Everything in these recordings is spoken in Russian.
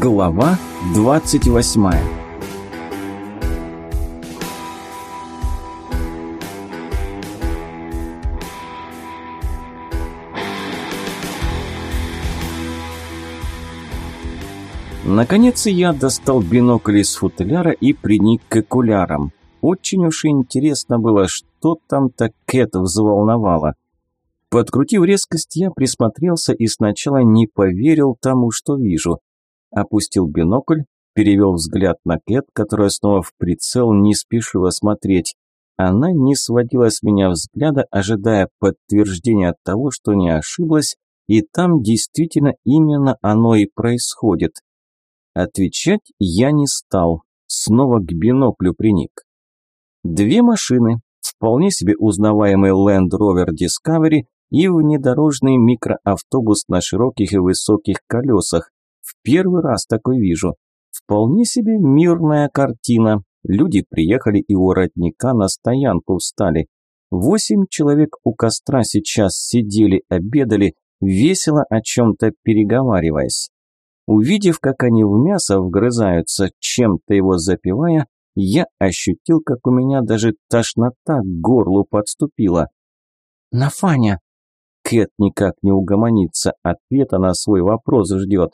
Глава 28 Наконец я достал бинокль из футляра и приник к окулярам. Очень уж интересно было, что там так Кэт взволновало. Подкрутив резкость, я присмотрелся и сначала не поверил тому, что вижу. Опустил бинокль, перевел взгляд на Кэт, которая снова в прицел не спешила смотреть. Она не сводила с меня взгляда, ожидая подтверждения того, что не ошиблась, и там действительно именно оно и происходит. Отвечать я не стал, снова к биноклю приник. Две машины, вполне себе узнаваемый Land Rover Discovery и внедорожный микроавтобус на широких и высоких колесах. В первый раз такой вижу. Вполне себе мирная картина. Люди приехали и у родника на стоянку встали. Восемь человек у костра сейчас сидели, обедали, весело о чем-то переговариваясь. Увидев, как они в мясо вгрызаются, чем-то его запивая, я ощутил, как у меня даже тошнота к горлу подступила. «Нафаня, Кэт никак не угомонится, ответа на свой вопрос ждет.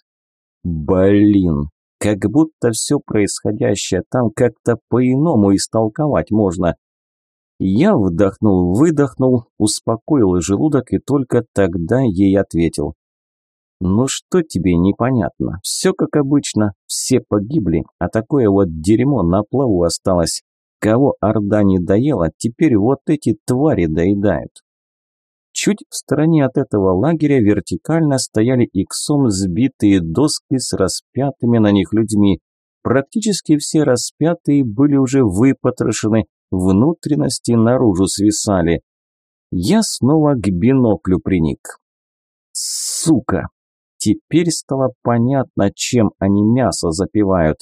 Блин, как будто все происходящее там как-то по-иному истолковать можно. Я вдохнул, выдохнул, успокоил желудок и только тогда ей ответил. «Ну что тебе непонятно? Все как обычно, все погибли, а такое вот дерьмо на плаву осталось. Кого Орда не доела, теперь вот эти твари доедают». Чуть в стороне от этого лагеря вертикально стояли иксом сбитые доски с распятыми на них людьми. Практически все распятые были уже выпотрошены, внутренности наружу свисали. Я снова к биноклю приник. Сука! Теперь стало понятно, чем они мясо запивают.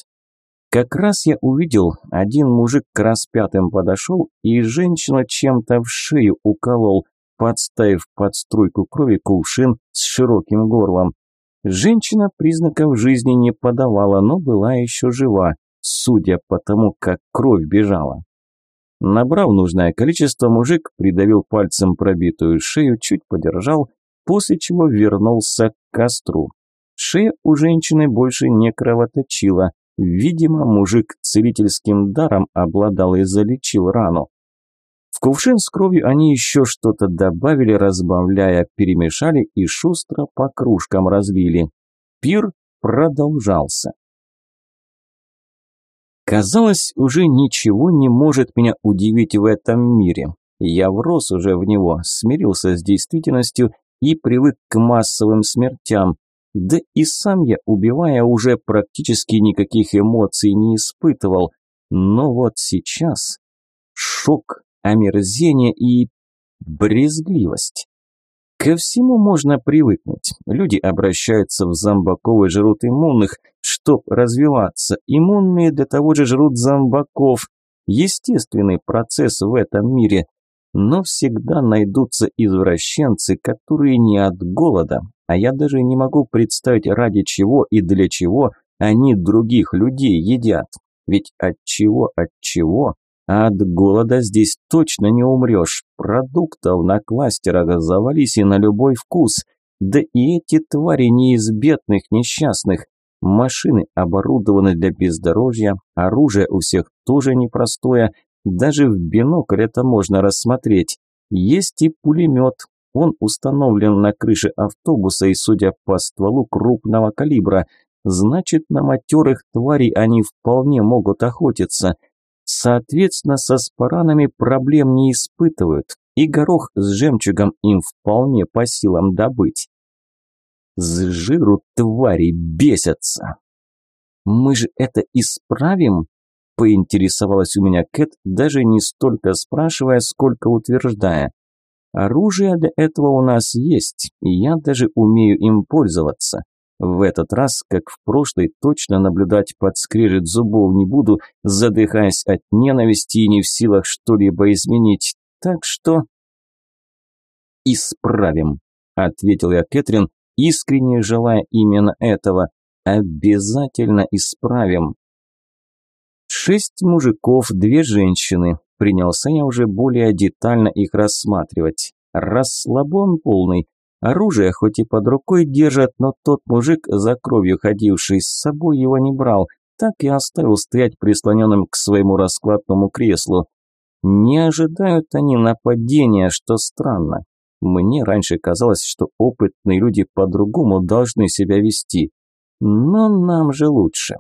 Как раз я увидел, один мужик к распятым подошел и женщину чем-то в шею уколол, подставив под струйку крови кувшин с широким горлом. Женщина признаков жизни не подавала, но была еще жива, судя по тому, как кровь бежала. Набрав нужное количество, мужик придавил пальцем пробитую шею, чуть подержал, после чего вернулся к костру. Шея у женщины больше не кровоточила. Видимо, мужик целительским даром обладал и залечил рану. В кувшин с кровью они еще что-то добавили, разбавляя, перемешали и шустро по кружкам разлили. Пир продолжался. Казалось, уже ничего не может меня удивить в этом мире. Я врос уже в него, смирился с действительностью и привык к массовым смертям. Да и сам я, убивая, уже практически никаких эмоций не испытывал. Но вот сейчас шок омерзение и брезгливость. Ко всему можно привыкнуть. Люди обращаются в зомбаков и жрут иммунных, чтоб развиваться. Иммунные для того же жрут зомбаков. Естественный процесс в этом мире. Но всегда найдутся извращенцы, которые не от голода, а я даже не могу представить ради чего и для чего они других людей едят. Ведь от чего, от чего, от голода здесь точно не умрешь. Продуктов на кластерах завались и на любой вкус. Да и эти твари не из бедных, несчастных. Машины оборудованы для бездорожья, оружие у всех тоже непростое. Даже в бинокль это можно рассмотреть. Есть и пулемет. Он установлен на крыше автобуса и, судя по стволу, крупного калибра. Значит, на матерых тварей они вполне могут охотиться – Соответственно, со спаранами проблем не испытывают, и горох с жемчугом им вполне по силам добыть. С жиру твари бесятся. Мы же это исправим? Поинтересовалась у меня Кэт, даже не столько спрашивая, сколько утверждая. Оружие для этого у нас есть, и я даже умею им пользоваться. В этот раз, как в прошлый, точно наблюдать под скрежет зубов не буду, задыхаясь от ненависти и не в силах что-либо изменить. Так что... «Исправим», – ответил я Кэтрин, искренне желая именно этого. Обязательно исправим. Шесть мужиков, две женщины. Принялся я уже более детально их рассматривать. Расслабон полный. Оружие хоть и под рукой держат, но тот мужик, за кровью ходивший с собой, его не брал, так и оставил стоять прислоненным к своему раскладному креслу. Не ожидают они нападения, что странно. Мне раньше казалось, что опытные люди по-другому должны себя вести. Но нам же лучше.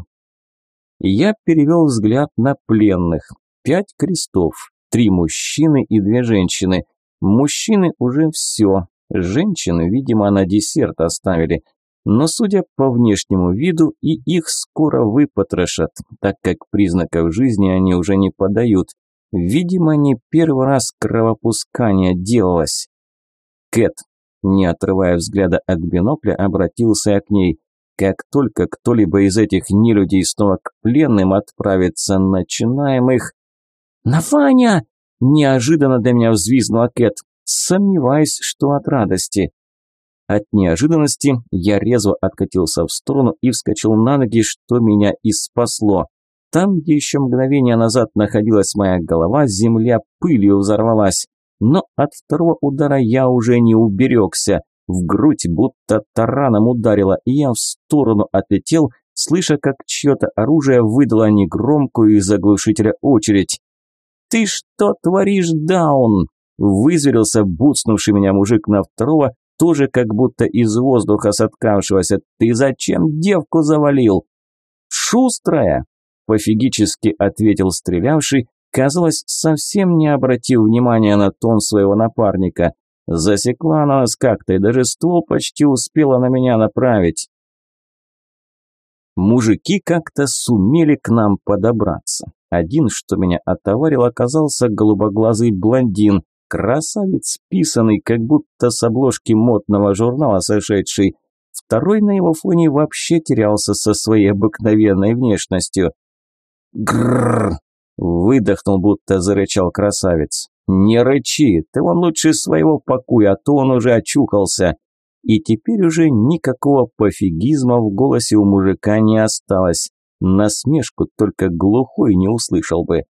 Я перевел взгляд на пленных. Пять крестов, три мужчины и две женщины. Мужчины уже все, женщины, видимо, на десерт оставили. Но судя по внешнему виду, и их скоро выпотрошат, так как признаков жизни они уже не подают. Видимо, не первый раз кровопускание делалось. Кэт, не отрывая взгляда от бинокля, обратился я к ней. Как только кто-либо из этих нелюдей снова к пленным отправится, начинаем их... «Нафаня!» – неожиданно для меня взвизгнула Кэт. Сомневаюсь, что от радости. От неожиданности я резво откатился в сторону и вскочил на ноги, что меня и спасло. Там, где еще мгновение назад находилась моя голова, земля пылью взорвалась. Но от второго удара я уже не уберегся. В грудь будто тараном ударило, и я в сторону отлетел, слыша, как чье-то оружие выдало негромкую из заглушителя очередь. «Ты что творишь, Даун?» Вызверился буцнувший меня мужик на второго, тоже как будто из воздуха соткавшегося. «Ты зачем девку завалил?» «Шустрая!» – пофигически ответил стрелявший, казалось, совсем не обратив внимания на тон своего напарника. Засекла она нас как-то и даже ствол почти успела на меня направить. Мужики как-то сумели к нам подобраться. Один, что меня отоварил, оказался голубоглазый блондин, красавец писанный, как будто с обложки модного журнала сошедший. Второй на его фоне вообще терялся со своей обыкновенной внешностью. Грррр! Выдохнул, будто зарычал красавец. «Не рычи, ты вон лучше своего покуя, а то он уже очухался». И теперь уже никакого пофигизма в голосе у мужика не осталось. Насмешку только глухой не услышал бы.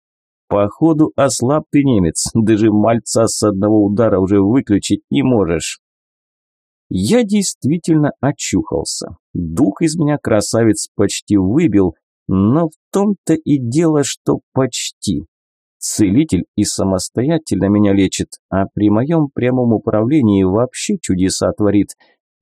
Походу, ослаб ты немец, даже мальца с одного удара уже выключить не можешь. Я действительно очухался. Дух из меня красавец почти выбил, но в том-то и дело, что почти. Целитель и самостоятельно меня лечит, а при моем прямом управлении вообще чудеса творит.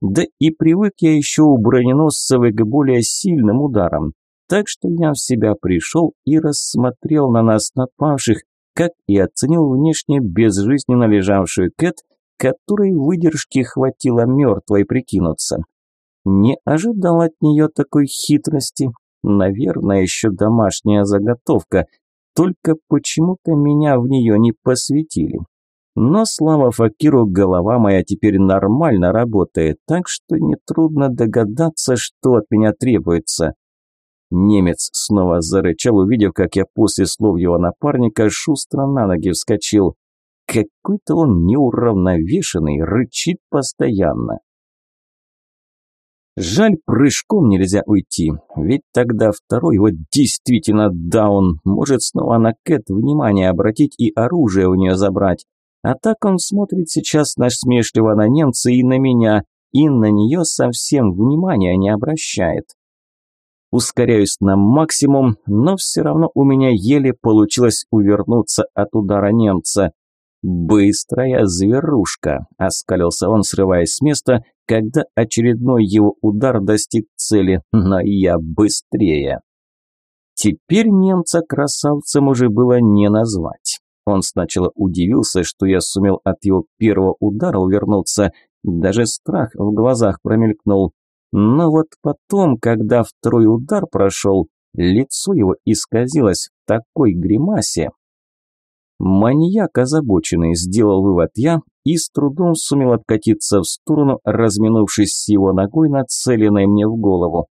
Да и привык я еще у броненосцевых к более сильным ударам. Так что я в себя пришел и рассмотрел на нас напавших, как и оценил внешне безжизненно лежавшую Кэт, которой выдержки хватило мертвой прикинуться. Не ожидал от нее такой хитрости, Наверное, еще домашняя заготовка, только почему-то меня в нее не посвятили. Но, слава Факиру, голова моя теперь нормально работает, так что нетрудно догадаться, что от меня требуется. Немец снова зарычал, увидев, как я после слов его напарника шустро на ноги вскочил. Какой-то он неуравновешенный, рычит постоянно. Жаль, прыжком нельзя уйти, ведь тогда второй вот действительно даун, может снова на Кэт внимание обратить и оружие у нее забрать. А так он смотрит сейчас насмешливо на немца и на меня, и на нее совсем внимания не обращает. Ускоряюсь на максимум, но все равно у меня еле получилось увернуться от удара немца. «Быстрая зверушка!» – оскалился он, срываясь с места, когда очередной его удар достиг цели, но я быстрее. Теперь немца красавцем уже было не назвать. Он сначала удивился, что я сумел от его первого удара увернуться, даже страх в глазах промелькнул. Но вот потом, когда второй удар прошел, лицо его исказилось в такой гримасе, Маньяк озабоченный, сделал вывод я и с трудом сумел откатиться в сторону, разминувшись с его ногой, нацеленной мне в голову.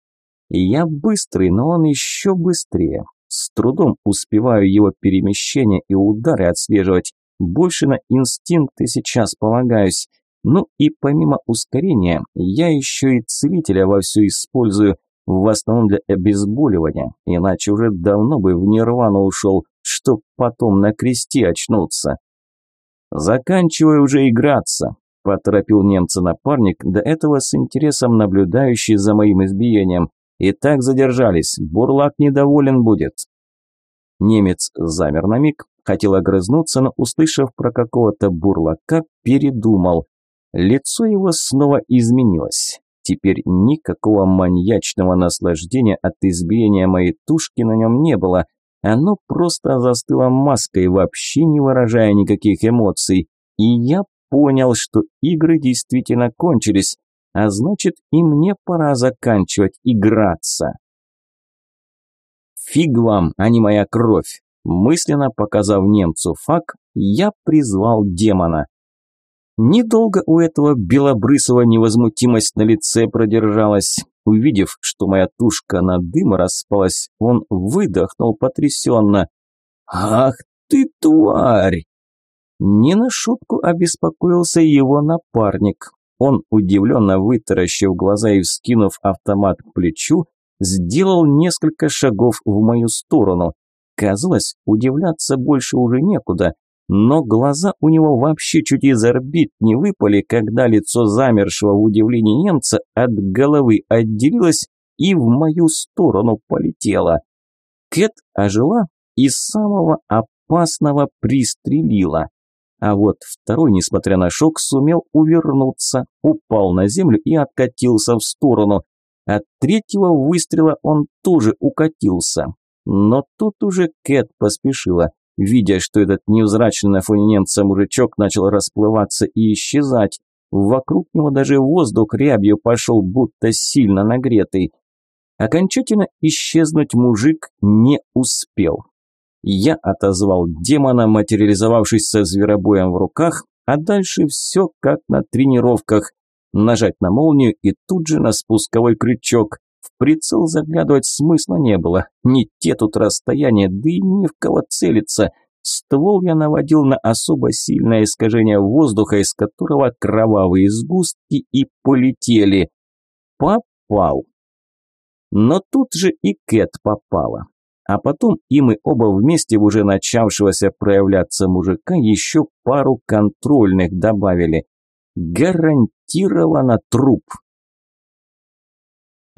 Я быстрый, но он еще быстрее. С трудом успеваю его перемещения и удары отслеживать. Больше на инстинкты сейчас полагаюсь. Ну и помимо ускорения, я еще и целителя вовсю использую. в основном для обезболивания, иначе уже давно бы в нирвану ушел, чтоб потом на кресте очнуться. «Заканчивай уже играться», – поторопил немца напарник, до этого с интересом наблюдающий за моим избиением. «И так задержались, бурлак недоволен будет». Немец замер на миг, хотел огрызнуться, но, услышав про какого-то бурлака, передумал. Лицо его снова изменилось. Теперь никакого маньячного наслаждения от избиения моей тушки на нем не было. Оно просто застыло маской, вообще не выражая никаких эмоций. И я понял, что игры действительно кончились, а значит и мне пора заканчивать играться. Фиг вам, а не моя кровь. Мысленно показав немцу фак, я призвал демона. Недолго у этого белобрысого невозмутимость на лице продержалась. Увидев, что моя тушка на дым распалась, он выдохнул потрясенно. «Ах ты тварь!» Не на шутку обеспокоился его напарник. Он, удивленно вытаращив глаза и вскинув автомат к плечу, сделал несколько шагов в мою сторону. Казалось, удивляться больше уже некуда но глаза у него вообще чуть из орбит не выпали, когда лицо замершего в удивлении немца от головы отделилось и в мою сторону полетело. Кэт ожила и самого опасного пристрелила. А вот второй, несмотря на шок, сумел увернуться, упал на землю и откатился в сторону. От третьего выстрела он тоже укатился. Но тут уже Кэт поспешила. Видя, что этот невзрачный на фоне немца мужичок начал расплываться и исчезать, вокруг него даже воздух рябью пошел, будто сильно нагретый. Окончательно исчезнуть мужик не успел. Я отозвал демона, материализовавшись со зверобоем в руках, а дальше все как на тренировках. Нажать на молнию и тут же на спусковой крючок. В прицел заглядывать смысла не было. Не те тут расстояния, да и не в кого целиться. Ствол я наводил на особо сильное искажение воздуха, из которого кровавые сгустки и полетели. Попал. Но тут же и Кэт попала. А потом и мы оба вместе в уже начавшегося проявляться мужика еще пару контрольных добавили. Гарантированно труп.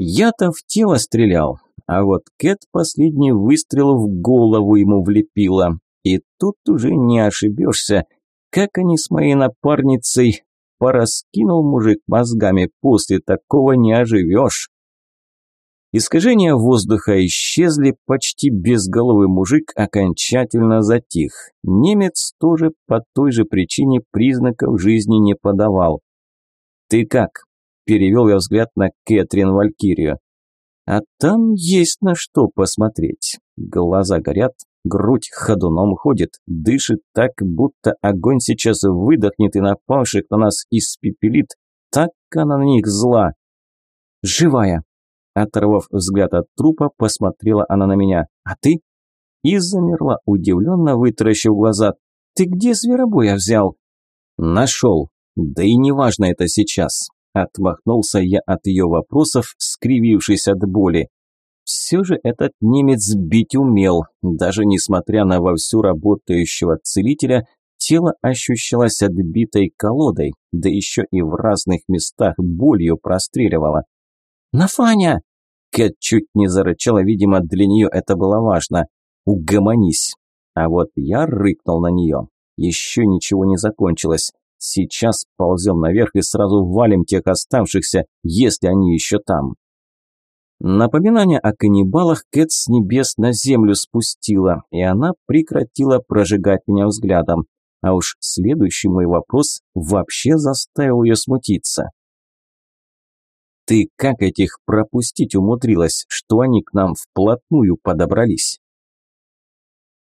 Я-то в тело стрелял, а вот Кэт последний выстрел в голову ему влепила. И тут уже не ошибешься, как они с моей напарницей пораскинул мужик мозгами, после такого не оживешь. Искажения воздуха исчезли, почти безголовый мужик окончательно затих. Немец тоже по той же причине признаков жизни не подавал. «Ты как?» Перевел я взгляд на Кэтрин Валькирию. А там есть на что посмотреть. Глаза горят, грудь ходуном ходит, дышит так, будто огонь сейчас выдохнет и напавших на нас испепелит. Так она на них зла. «Живая!» Оторвав взгляд от трупа, посмотрела она на меня. «А ты?» И замерла, удивленно вытаращив глаза. «Ты где зверобоя взял?» «Нашел. Да и неважно это сейчас. Отмахнулся я от ее вопросов, скривившись от боли. Все же этот немец бить умел, даже несмотря на вовсю работающего целителя, тело ощущалось отбитой колодой, да еще и в разных местах болью простреливало. «Нафаня!» Кэт чуть не зарычала, видимо, для нее это было важно. «Угомонись!» А вот я рыкнул на нее. Еще ничего не закончилось. Сейчас ползем наверх и сразу валим тех оставшихся, если они еще там. Напоминание о каннибалах Кэт с небес на землю спустила, и она прекратила прожигать меня взглядом. А уж следующий мой вопрос вообще заставил ее смутиться. «Ты как этих пропустить умудрилась, что они к нам вплотную подобрались?»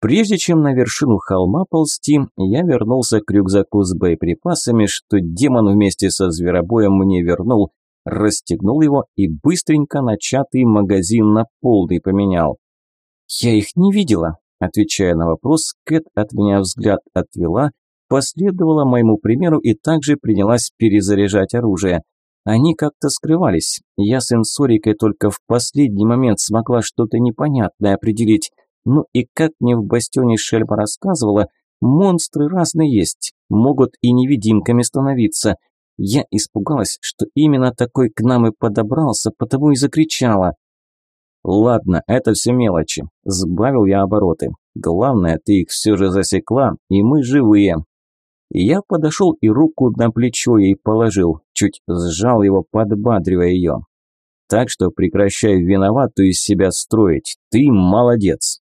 Прежде чем на вершину холма ползти, я вернулся к рюкзаку с боеприпасами, что демон вместе со зверобоем мне вернул, расстегнул его и быстренько начатый магазин на полный поменял. «Я их не видела», – отвечая на вопрос, Кэт от меня взгляд отвела, последовала моему примеру и также принялась перезаряжать оружие. Они как-то скрывались. Я с сенсорикой только в последний момент смогла что-то непонятное определить. Ну и как мне в бастионе Шельма рассказывала, монстры разные есть, могут и невидимками становиться. Я испугалась, что именно такой к нам и подобрался, потому и закричала. «Ладно, это все мелочи», – сбавил я обороты. «Главное, ты их все же засекла, и мы живые». Я подошел и руку на плечо ей положил, чуть сжал его, подбадривая ее. «Так что прекращай виноватую из себя строить, ты молодец».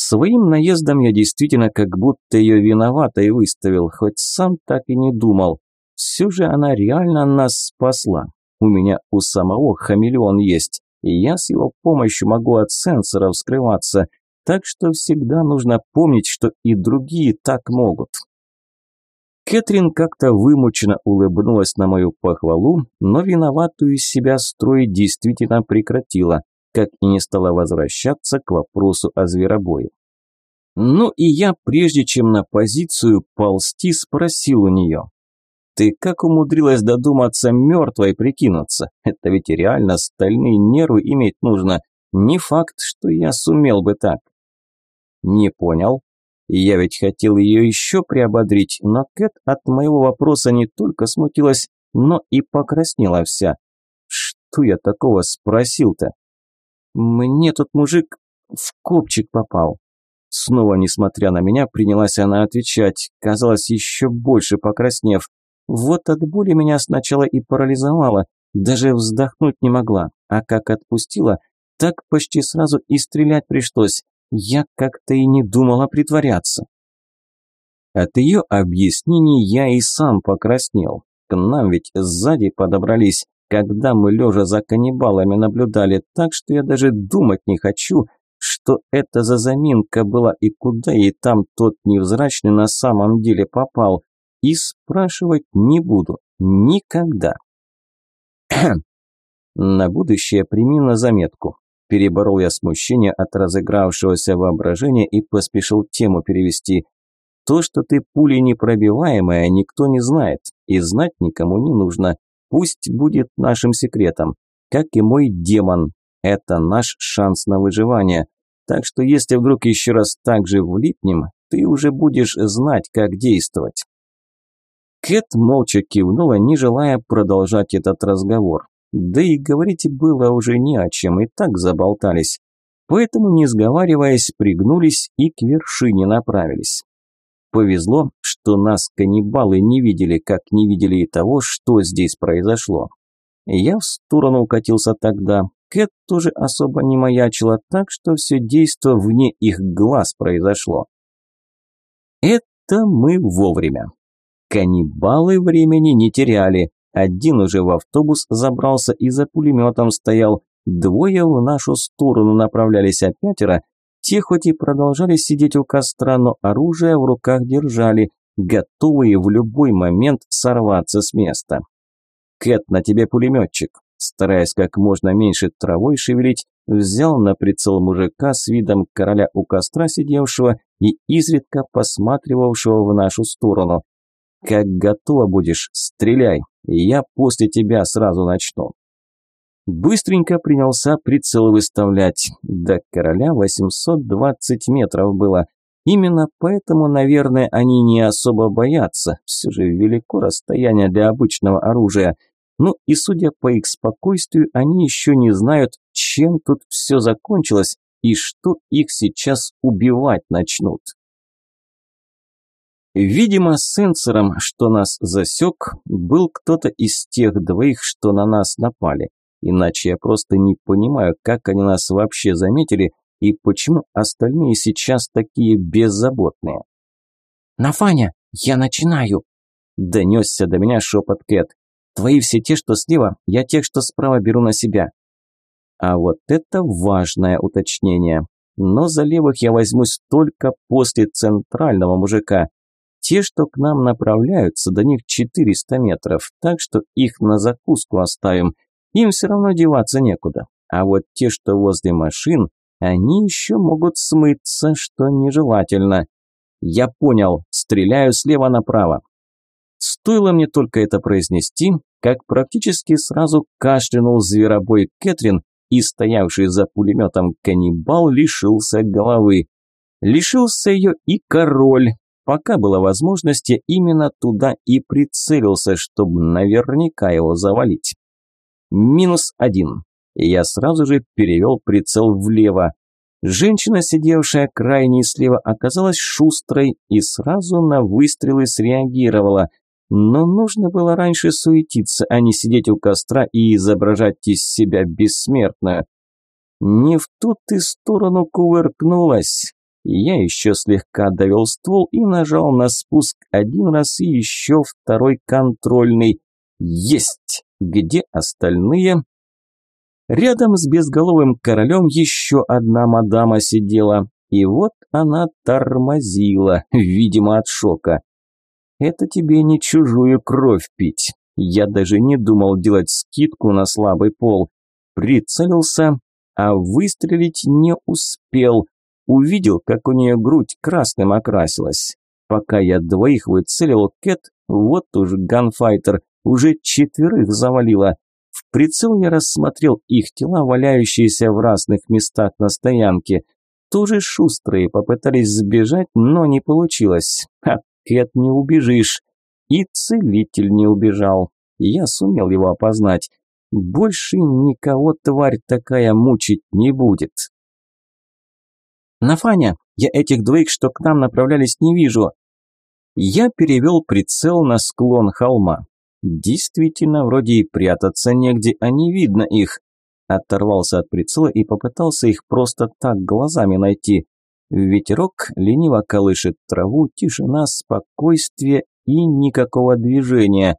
Своим наездом я действительно как будто ее виноватой выставил, хоть сам так и не думал. Все же она реально нас спасла. У меня у самого хамелеон есть и я с его помощью могу от сенсоров скрываться, так что всегда нужно помнить, что и другие так могут. Кэтрин как-то вымученно улыбнулась на мою похвалу, но виноватую из себя строить действительно прекратила, как и не стала возвращаться к вопросу о зверобое. Ну и я, прежде чем на позицию ползти, спросил у нее, ты как умудрилась додуматься мертвой прикинуться? Это ведь реально стальные нервы иметь нужно. Не факт, что я сумел бы так. Не понял. Я ведь хотел ее еще приободрить, но Кэт от моего вопроса не только смутилась, но и покраснела вся. Что я такого спросил-то? Мне тут мужик в копчик попал. Снова, несмотря на меня, принялась она отвечать, казалось, еще больше покраснев. Вот от боли меня сначала и парализовало, даже вздохнуть не могла, а как отпустила, так почти сразу и стрелять пришлось. Я как-то и не думала притворяться. От ее объяснений я и сам покраснел. К нам ведь сзади подобрались, когда мы лежа за каннибалами наблюдали, так что я даже думать не хочу, что это за заминка была и куда ей там тот невзрачный на самом деле попал. И спрашивать не буду. Никогда. На будущее прими на заметку. Переборол я смущение от разыгравшегося воображения и поспешил тему перевести. То, что ты пули непробиваемая, никто не знает, и знать никому не нужно. Пусть будет нашим секретом, как и мой демон. Это наш шанс на выживание. Так что если вдруг еще раз так же влипнем, ты уже будешь знать, как действовать. Кэт молча кивнула, не желая продолжать этот разговор. Да и говорить было уже не о чем, и так заболтались. Поэтому, не сговариваясь, пригнулись и к вершине направились. Повезло, что нас каннибалы не видели, как не видели и того, что здесь произошло. Я в сторону укатился тогда. Кэт тоже особо не маячила, так что все действо вне их глаз произошло. Это мы вовремя. Каннибалы времени не теряли. Один уже в автобус забрался и за пулеметом стоял. Двое в нашу сторону направлялись, а пятеро, те хоть и продолжали сидеть у костра, но оружие в руках держали, готовые в любой момент сорваться с места. «Кэт, на тебе пулеметчик!» Стараясь как можно меньше травой шевелить, взял на прицел мужика с видом короля у костра сидевшего и изредка посматривавшего в нашу сторону. Как готова будешь, стреляй, я после тебя сразу начну. Быстренько принялся прицел выставлять. До короля 820 метров было. Именно поэтому, наверное, они не особо боятся. Все же велико расстояние для обычного оружия. Ну и судя по их спокойствию, они еще не знают, чем тут все закончилось и что их сейчас убивать начнут. Видимо, сенсором, что нас засек, был кто-то из тех двоих, что на нас напали. Иначе я просто не понимаю, как они нас вообще заметили и почему остальные сейчас такие беззаботные. «Нафаня, я начинаю!» Донесся до меня шепот Кэт. «Твои все те, что слева, я тех, что справа беру на себя». А вот это важное уточнение. Но за левых я возьмусь только после центрального мужика. Те, что к нам направляются, до них 400 метров, так что их на закуску оставим. Им все равно деваться некуда. А вот те, что возле машин, они еще могут смыться, что нежелательно. Я понял, стреляю слева направо. Стоило мне только это произнести, как практически сразу кашлянул зверобой Кэтрин, и стоявший за пулеметом каннибал лишился головы. Лишился ее и король. Пока была возможность, я именно туда и прицелился, чтобы наверняка его завалить. Минус один. Я сразу же перевел прицел влево. Женщина, сидевшая крайне слева, оказалась шустрой и сразу на выстрелы среагировала. Но нужно было раньше суетиться, а не сидеть у костра и изображать из себя бессмертную. Не в ту ты сторону кувыркнулась. Я еще слегка довел ствол и нажал на спуск один раз и еще второй контрольный. Есть! Где остальные? Рядом с безголовым королем еще одна мадама сидела, и вот она тормозила, видимо, от шока. Это тебе не чужую кровь пить. Я даже не думал делать скидку на слабый пол. Прицелился, а выстрелить не успел. Увидел, как у нее грудь красным окрасилась. Пока я двоих выцелил, Кэт, вот уж ганфайтер, уже четверых завалила. В прицел я рассмотрел их тела, валяющиеся в разных местах на стоянке. Тоже шустрые, попытались сбежать, но не получилось. От Кэт не убежишь. И целитель не убежал. Я сумел его опознать. Больше никого тварь такая мучить не будет. «Нафаня, я этих двоих, что к нам направлялись, не вижу». Я перевел прицел на склон холма. Действительно, вроде и прятаться негде, а не видно их. Оторвался от прицела и попытался их просто так глазами найти. Ветерок лениво колышет траву, тишина, спокойствие и никакого движения.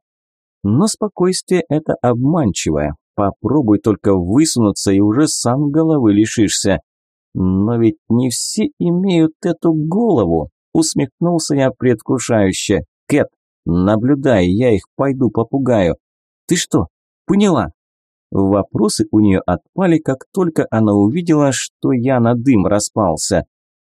Но спокойствие это обманчивое. Попробуй только высунуться и уже сам головы лишишься. Но ведь не все имеют эту голову, усмехнулся я предвкушающе. Кэт, наблюдай, я их пойду попугаю. Ты что, поняла? Вопросы у нее отпали, как только она увидела, что я на дым распался.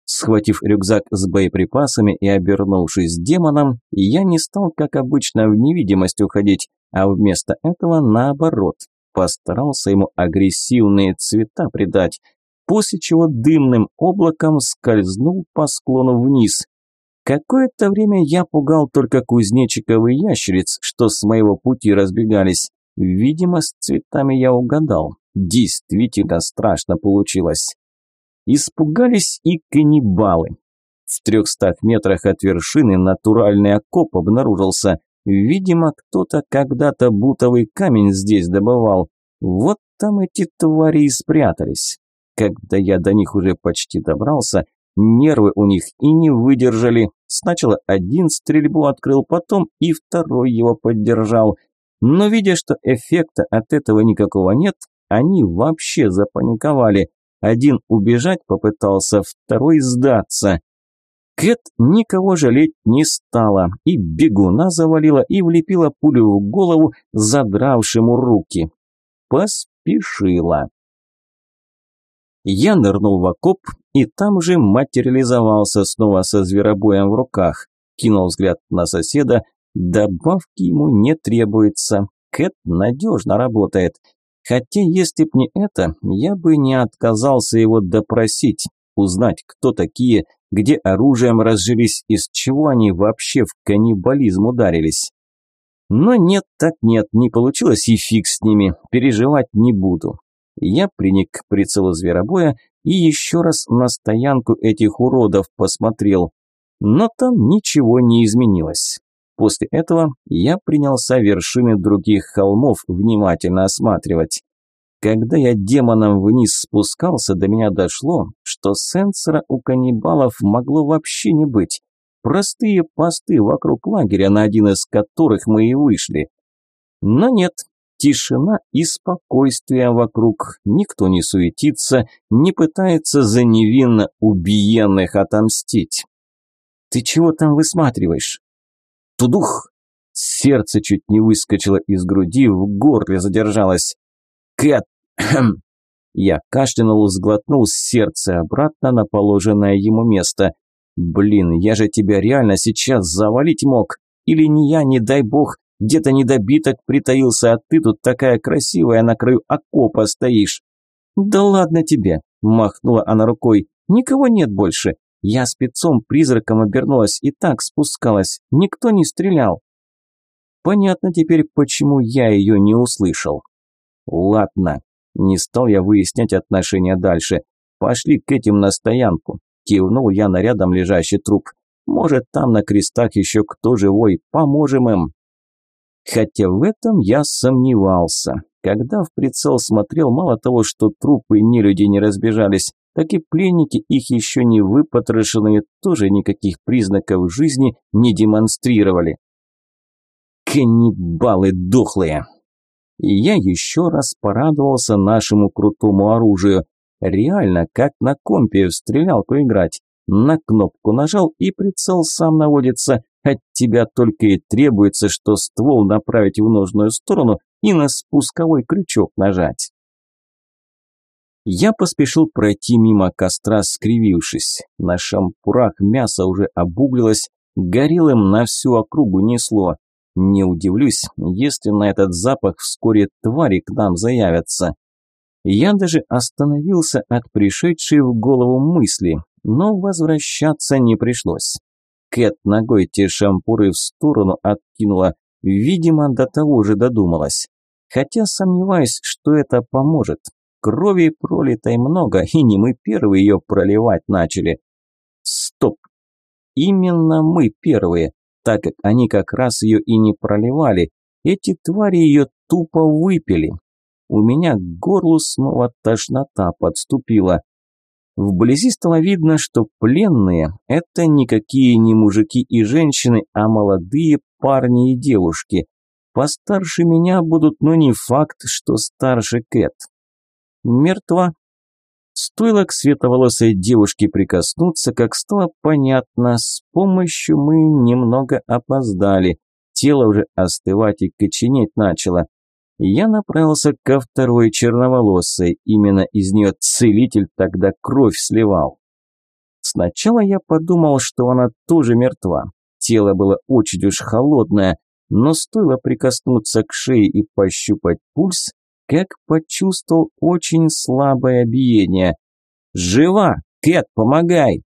Схватив рюкзак с боеприпасами и обернувшись демоном, я не стал, как обычно, в невидимость уходить, а вместо этого наоборот, постарался ему агрессивные цвета придать, после чего дымным облаком скользнул по склону вниз. Какое-то время я пугал только кузнечиков и ящериц, что с моего пути разбегались. Видимо, с цветами я угадал. Действительно страшно получилось. Испугались и каннибалы. В трехстах метрах от вершины натуральный окоп обнаружился. Видимо, кто-то когда-то бутовый камень здесь добывал. Вот там эти твари и спрятались. Когда я до них уже почти добрался, нервы у них и не выдержали. Сначала один стрельбу открыл, потом и второй его поддержал. Но видя, что эффекта от этого никакого нет, они вообще запаниковали. Один убежать попытался, второй сдаться. Кэт никого жалеть не стала, и бегуна завалила, и влепила пулю в голову, задравшему руки. Поспешила. Я нырнул в окоп, и там же материализовался снова со зверобоем в руках. Кинул взгляд на соседа, добавки ему не требуется. Кэт надежно работает. Хотя, если б не это, я бы не отказался его допросить, узнать, кто такие, где оружием разжились, из чего они вообще в каннибализм ударились. Но нет, так нет, не получилось и фиг с ними, переживать не буду. Я приник к прицелу зверобоя и еще раз на стоянку этих уродов посмотрел. Но там ничего не изменилось. После этого я принялся вершины других холмов внимательно осматривать. Когда я демоном вниз спускался, до меня дошло, что сенсора у каннибалов могло вообще не быть. Простые посты вокруг лагеря, на один из которых мы и вышли. Но нет, тишина и спокойствие вокруг. Никто не суетится, не пытается за невинно убиенных отомстить. «Ты чего там высматриваешь?» Тудух! Сердце чуть не выскочило из груди, в горле задержалось. «Кэт!» Я кашлянул, сглотнул сердце обратно на положенное ему место. «Блин, я же тебя реально сейчас завалить мог. Или не я, не дай бог, Где-то недобиток притаился, а ты тут такая красивая на краю окопа стоишь». «Да ладно тебе», – махнула она рукой. «Никого нет больше. Я спецом-призраком обернулась и так спускалась. Никто не стрелял». Понятно теперь, почему я ее не услышал. Ладно, не стал я выяснять отношения дальше. Пошли к этим на стоянку. Кивнул я на рядом лежащий труп. Может, там на крестах еще кто живой, поможем им. Хотя в этом я сомневался. Когда в прицел смотрел, мало того, что трупы и люди не разбежались, так и пленники, их еще не выпотрошенные, тоже никаких признаков жизни не демонстрировали. Каннибалы дохлые! И я еще раз порадовался нашему крутому оружию. Реально, как на компе в стрелялку играть. На кнопку нажал, и прицел сам наводится. От тебя только и требуется, что ствол направить в нужную сторону и на спусковой крючок нажать. Я поспешил пройти мимо костра, скривившись. На шампурах мясо уже обуглилось, горелым на всю округу несло. Не удивлюсь, если на этот запах вскоре твари к нам заявятся. Я даже остановился от пришедшей в голову мысли, но возвращаться не пришлось. Кэт ногой те шампуры в сторону откинула, видимо, до того же додумалась. Хотя сомневаюсь, что это поможет. Крови пролитой много, и не мы первые ее проливать начали. Стоп. Именно мы первые так как они как раз ее и не проливали. Эти твари ее тупо выпили. У меня к горлу снова тошнота подступила. Вблизи стало видно, что пленные – это никакие не мужики и женщины, а молодые парни и девушки. Постарше меня будут, но не факт, что старше Кэт. Мертва Стоило к светловолосой девушке прикоснуться, как стало понятно, с помощью мы немного опоздали. Тело уже остывать и коченеть начало. Я направился ко второй черноволосой, именно из нее целитель тогда кровь сливал. Сначала я подумал, что она тоже мертва. Тело было очень уж холодное, но стоило прикоснуться к шее и пощупать пульс, как почувствовал очень слабое биение. «Жива! Кэт, помогай!»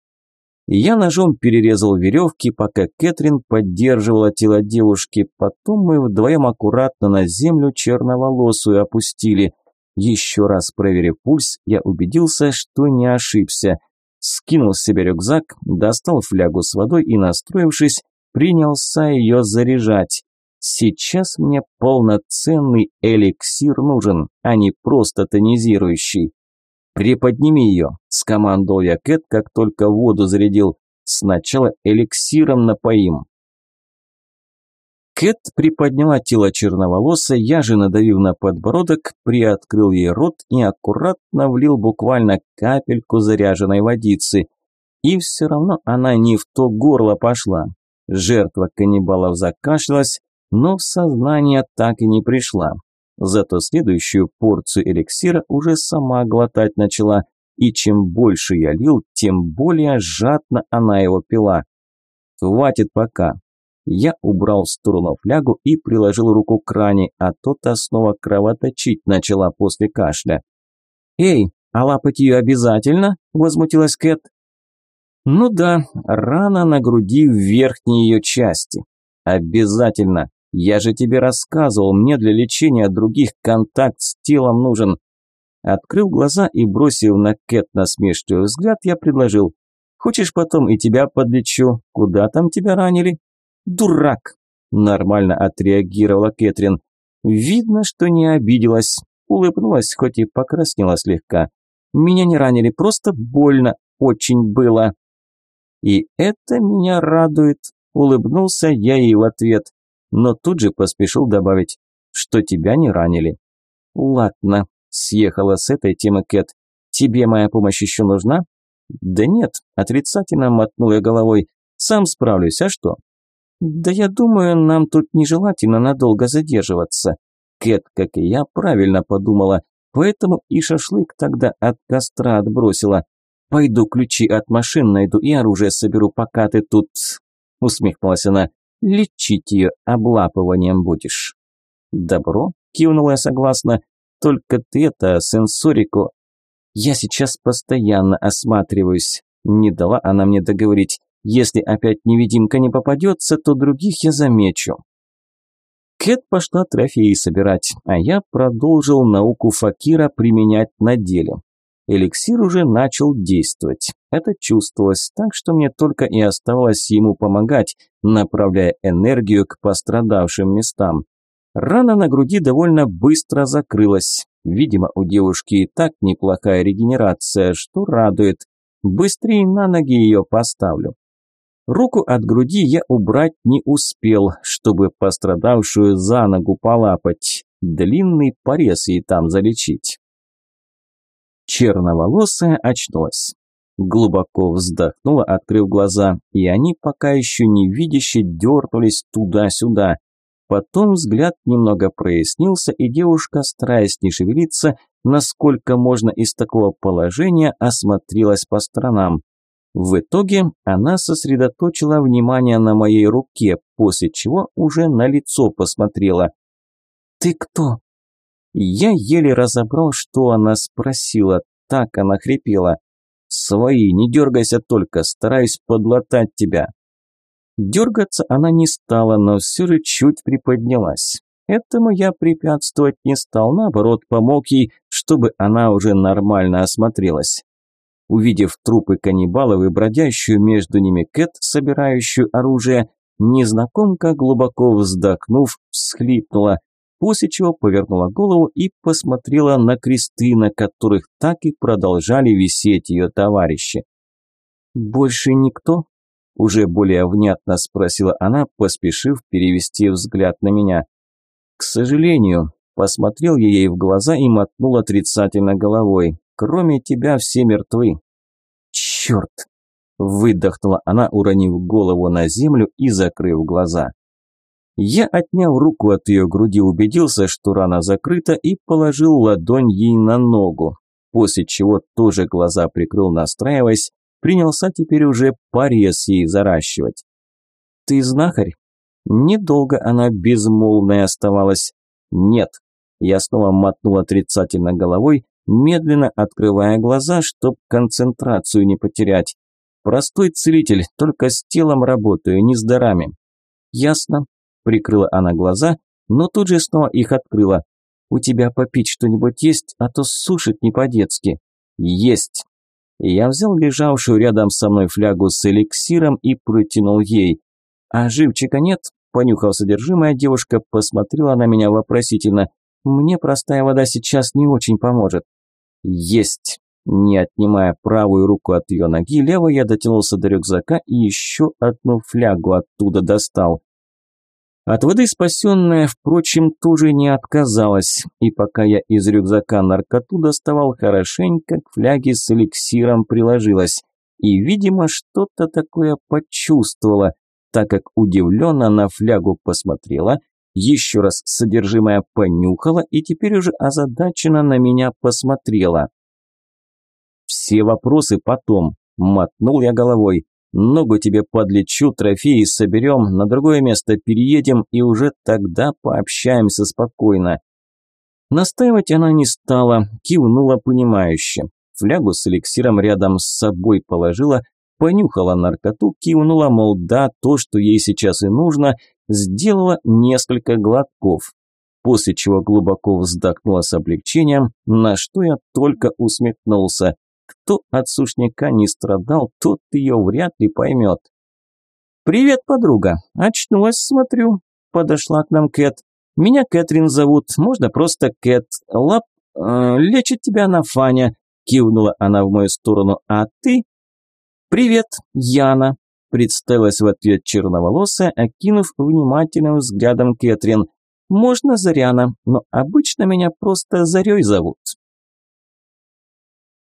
Я ножом перерезал веревки, пока Кэтрин поддерживала тело девушки. Потом мы вдвоем аккуратно на землю черноволосую опустили. Еще раз проверив пульс, я убедился, что не ошибся. Скинул с себя рюкзак, достал флягу с водой и, настроившись, принялся ее заряжать. Сейчас мне полноценный эликсир нужен, а не просто тонизирующий. «Приподними ее», – скомандовал я Кэт, как только воду зарядил. «Сначала эликсиром напоим». Кэт приподняла тело черноволоса, я же, надавив на подбородок, приоткрыл ей рот и аккуратно влил буквально капельку заряженной водицы. И все равно она не в то горло пошла. Жертва каннибалов закашлялась, но в сознание так и не пришла. Зато следующую порцию эликсира уже сама глотать начала, и чем больше я лил, тем более жадно она его пила. Хватит пока. Я убрал в сторону флягу и приложил руку к ране, а то-то снова кровоточить начала после кашля. «Эй, а лапать ее обязательно?» – возмутилась Кэт. «Ну да, рана на груди в верхней ее части. Обязательно. Я же тебе рассказывал, мне для лечения других контакт с телом нужен. Открыв глаза и бросив на Кэт насмешливый взгляд, я предложил. Хочешь потом и тебя подлечу? Куда там тебя ранили? Дурак! Нормально отреагировала Кэтрин. Видно, что не обиделась. Улыбнулась, хоть и покраснела слегка. Меня не ранили, просто больно очень было. И это меня радует. Улыбнулся я ей в ответ но тут же поспешил добавить, что тебя не ранили. Ладно, съехала с этой темы Кэт. Тебе моя помощь еще нужна? Да нет, отрицательно мотнула головой. Сам справлюсь, а что? Да я думаю, нам тут нежелательно надолго задерживаться. Кэт, как и я, правильно подумала, поэтому и шашлык тогда от костра отбросила. Пойду ключи от машин найду и оружие соберу, пока ты тут...» Усмехнулась она. Лечить ее облапыванием будешь». «Добро», – кивнула я согласно, – «только ты это, сенсорику...» «Я сейчас постоянно осматриваюсь», – не дала она мне договорить. «Если опять невидимка не попадется, то других я замечу». Кэт пошла трофеи собирать, а я продолжил науку Факира применять на деле. Эликсир уже начал действовать. Это чувствовалось так, что мне только и оставалось ему помогать, направляя энергию к пострадавшим местам. Рана на груди довольно быстро закрылась. Видимо, у девушки и так неплохая регенерация, что радует. Быстрее на ноги ее поставлю. Руку от груди я убрать не успел, чтобы пострадавшую за ногу полапать. Длинный порез ей там залечить. Черноволосая очнулась. Глубоко вздохнула, открыв глаза, и они пока еще невидяще дернулись туда-сюда. Потом взгляд немного прояснился, и девушка, стараясь не шевелиться, насколько можно из такого положения, осмотрелась по сторонам. В итоге она сосредоточила внимание на моей руке, после чего уже на лицо посмотрела. «Ты кто?» Я еле разобрал, что она спросила, так она хрипела. «Свои, не дергайся только, стараюсь подлатать тебя». Дергаться она не стала, но все же чуть приподнялась. Этому я препятствовать не стал, наоборот, помог ей, чтобы она уже нормально осмотрелась. Увидев трупы каннибалов и бродящую между ними Кэт, собирающую оружие, незнакомка, глубоко вздохнув, всхлипнула, после чего повернула голову и посмотрела на кресты, на которых так и продолжали висеть ее товарищи. «Больше никто?» – уже более внятно спросила она, поспешив перевести взгляд на меня. «К сожалению», – посмотрел я ей в глаза и мотнул отрицательно головой. «Кроме тебя все мертвы». «Черт!» – выдохнула она, уронив голову на землю и закрыв глаза. Я, отняв руку от ее груди, убедился, что рана закрыта, и положил ладонь ей на ногу, после чего тоже глаза прикрыл, настраиваясь, принялся теперь уже порез ей заращивать. «Ты знахарь?» Недолго она безмолвной оставалась. «Нет». Я снова мотнул отрицательно головой, медленно открывая глаза, чтоб концентрацию не потерять. «Простой целитель, только с телом работаю, не с дарами». «Ясно», Прикрыла она глаза, но тут же снова их открыла. «У тебя попить что-нибудь есть, а то сушит не по-детски». «Есть». Я взял лежавшую рядом со мной флягу с эликсиром и протянул ей. «А живчика нет?» Понюхав содержимое, девушка посмотрела на меня вопросительно. «Мне простая вода сейчас не очень поможет». «Есть». Не отнимая правую руку от ее ноги, левой я дотянулся до рюкзака и еще одну флягу оттуда достал. От воды спасенная, впрочем, тоже не отказалась, и пока я из рюкзака наркоту доставал хорошенько, к фляге с эликсиром приложилась, и, видимо, что-то такое почувствовала, так как удивленно на флягу посмотрела, еще раз содержимое понюхала и теперь уже озадаченно на меня посмотрела. «Все вопросы потом», – мотнул я головой. Ногу тебе подлечу, трофеи соберем, на другое место переедем и уже тогда пообщаемся спокойно. Настаивать она не стала, кивнула понимающе. Флягу с эликсиром рядом с собой положила, понюхала наркоту, кивнула, мол, да, то, что ей сейчас и нужно, сделала несколько глотков. После чего глубоко вздохнула с облегчением, на что я только усмехнулся. Кто от сушняка не страдал, тот ее вряд ли поймет. «Привет, подруга. Очнулась, смотрю». Подошла к нам Кэт. «Меня Кэтрин зовут, можно просто Кэт. Лап, э, лечит тебя на Фаня», – кивнула она в мою сторону. «А ты?» «Привет, Яна», – представилась в ответ черноволосая, окинув внимательным взглядом Кэтрин. «Можно Заряна, но обычно меня просто Зарей зовут».